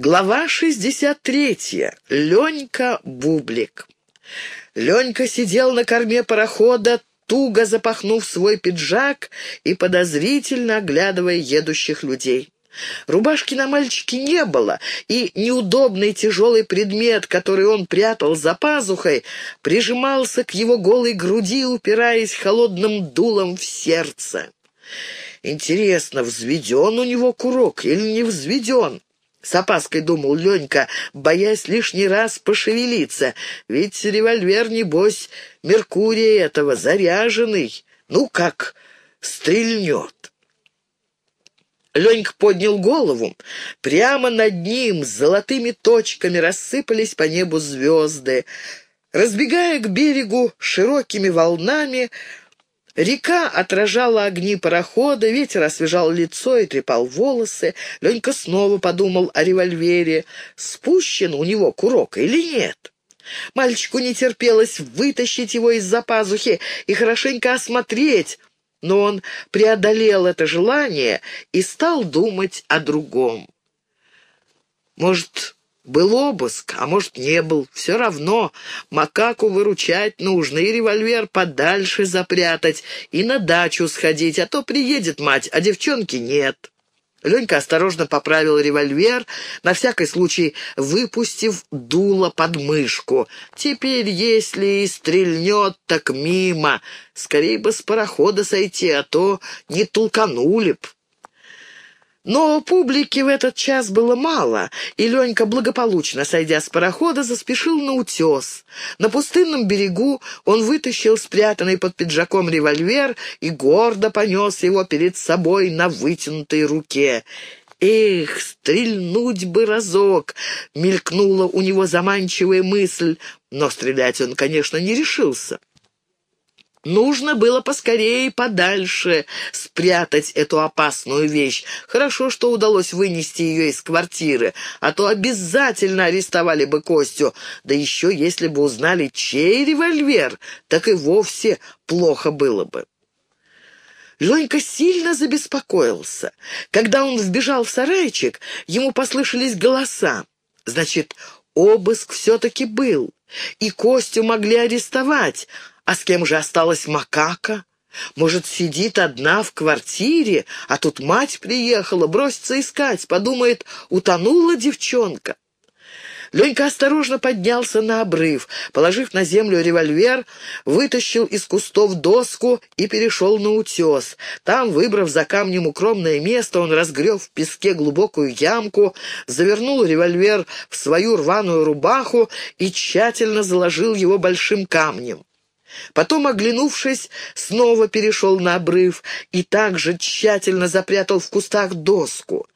Глава 63. Ленька Бублик. Ленька сидел на корме парохода, туго запахнув свой пиджак и подозрительно оглядывая едущих людей. Рубашки на мальчике не было, и неудобный тяжелый предмет, который он прятал за пазухой, прижимался к его голой груди, упираясь холодным дулом в сердце. Интересно, взведен у него курок или не взведен? С опаской думал Ленька, боясь лишний раз пошевелиться, ведь револьвер, небось, Меркурия этого заряженный. Ну как, стрельнет. Ленька поднял голову. Прямо над ним с золотыми точками рассыпались по небу звезды. Разбегая к берегу широкими волнами, Река отражала огни парохода, ветер освежал лицо и трепал волосы. Ленька снова подумал о револьвере. Спущен у него курок или нет? Мальчику не терпелось вытащить его из-за пазухи и хорошенько осмотреть, но он преодолел это желание и стал думать о другом. Может, был обыск, а может, не был. Все равно макаку выручать нужно, и револьвер подальше запрятать, и на дачу сходить, а то приедет мать, а девчонки нет. Ленька осторожно поправил револьвер, на всякий случай выпустив дуло под мышку. Теперь, если и стрельнет, так мимо. Скорее бы с парохода сойти, а то не толканули б. Но публики в этот час было мало, и Ленька, благополучно сойдя с парохода, заспешил на утес. На пустынном берегу он вытащил спрятанный под пиджаком револьвер и гордо понес его перед собой на вытянутой руке. «Эх, стрельнуть бы разок!» — мелькнула у него заманчивая мысль, но стрелять он, конечно, не решился. Нужно было поскорее и подальше спрятать эту опасную вещь. Хорошо, что удалось вынести ее из квартиры, а то обязательно арестовали бы Костю. Да еще если бы узнали, чей револьвер, так и вовсе плохо было бы. Ленька сильно забеспокоился. Когда он вбежал в сарайчик, ему послышались голоса. Значит, обыск все-таки был, и Костю могли арестовать, а с кем же осталась макака? Может, сидит одна в квартире, а тут мать приехала, бросится искать, подумает, утонула девчонка. Ленька осторожно поднялся на обрыв, положив на землю револьвер, вытащил из кустов доску и перешел на утес. Там, выбрав за камнем укромное место, он разгреб в песке глубокую ямку, завернул револьвер в свою рваную рубаху и тщательно заложил его большим камнем. Потом, оглянувшись, снова перешел на обрыв и также тщательно запрятал в кустах доску.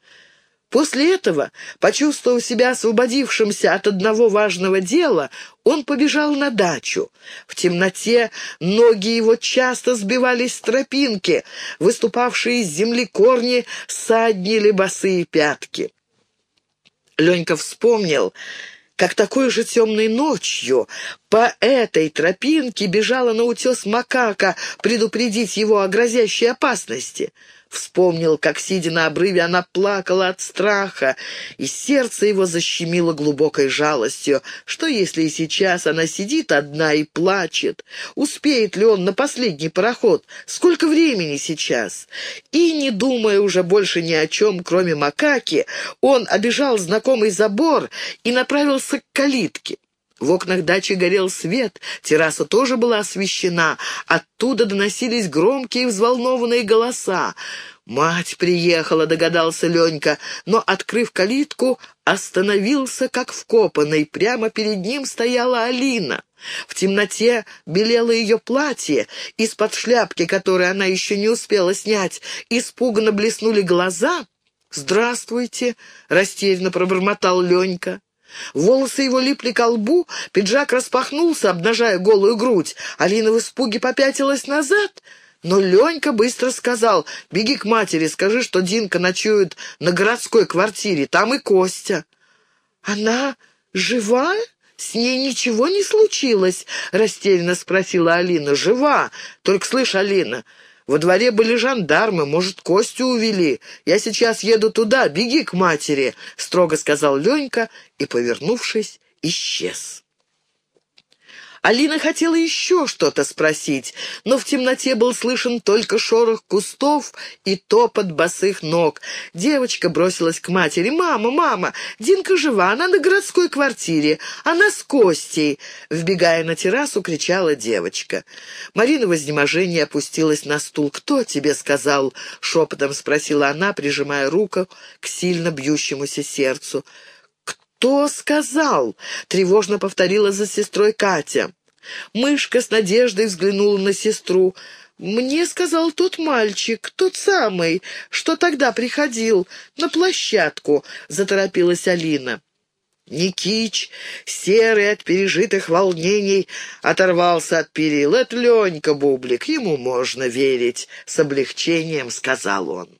После этого, почувствовав себя освободившимся от одного важного дела, он побежал на дачу. В темноте ноги его часто сбивались с тропинки, выступавшие из земли корни саднили босые пятки. Ленька вспомнил, как такой же темной ночью по этой тропинке бежала на утес макака предупредить его о грозящей опасности. Вспомнил, как, сидя на обрыве, она плакала от страха, и сердце его защемило глубокой жалостью. Что, если и сейчас она сидит одна и плачет? Успеет ли он на последний пароход? Сколько времени сейчас? И, не думая уже больше ни о чем, кроме макаки, он обежал знакомый забор и направился к калитке. В окнах дачи горел свет, терраса тоже была освещена. Оттуда доносились громкие взволнованные голоса. «Мать приехала», — догадался Ленька, но, открыв калитку, остановился как вкопанный. Прямо перед ним стояла Алина. В темноте белело ее платье, из-под шляпки, которую она еще не успела снять, испуганно блеснули глаза. «Здравствуйте», — растерянно пробормотал Ленька. Волосы его липли к лбу, пиджак распахнулся, обнажая голую грудь. Алина в испуге попятилась назад, но Ленька быстро сказал, «Беги к матери, скажи, что Динка ночует на городской квартире, там и Костя». «Она жива? С ней ничего не случилось?» — растерянно спросила Алина. «Жива. Только слышь, Алина, Во дворе были жандармы, может, Костю увели. Я сейчас еду туда, беги к матери», — строго сказал Ленька и, повернувшись, исчез. Алина хотела еще что-то спросить, но в темноте был слышен только шорох кустов и топот босых ног. Девочка бросилась к матери. «Мама, мама, Динка жива, она на городской квартире, она с Костей!» Вбегая на террасу, кричала девочка. Марина в изнеможении опустилась на стул. «Кто тебе сказал?» — шепотом спросила она, прижимая руку к сильно бьющемуся сердцу. «Кто сказал?» — тревожно повторила за сестрой Катя. Мышка с надеждой взглянула на сестру. «Мне сказал тот мальчик, тот самый, что тогда приходил на площадку», — заторопилась Алина. Никич, серый от пережитых волнений, оторвался от перил. «Это Ленька Бублик, ему можно верить», — с облегчением сказал он.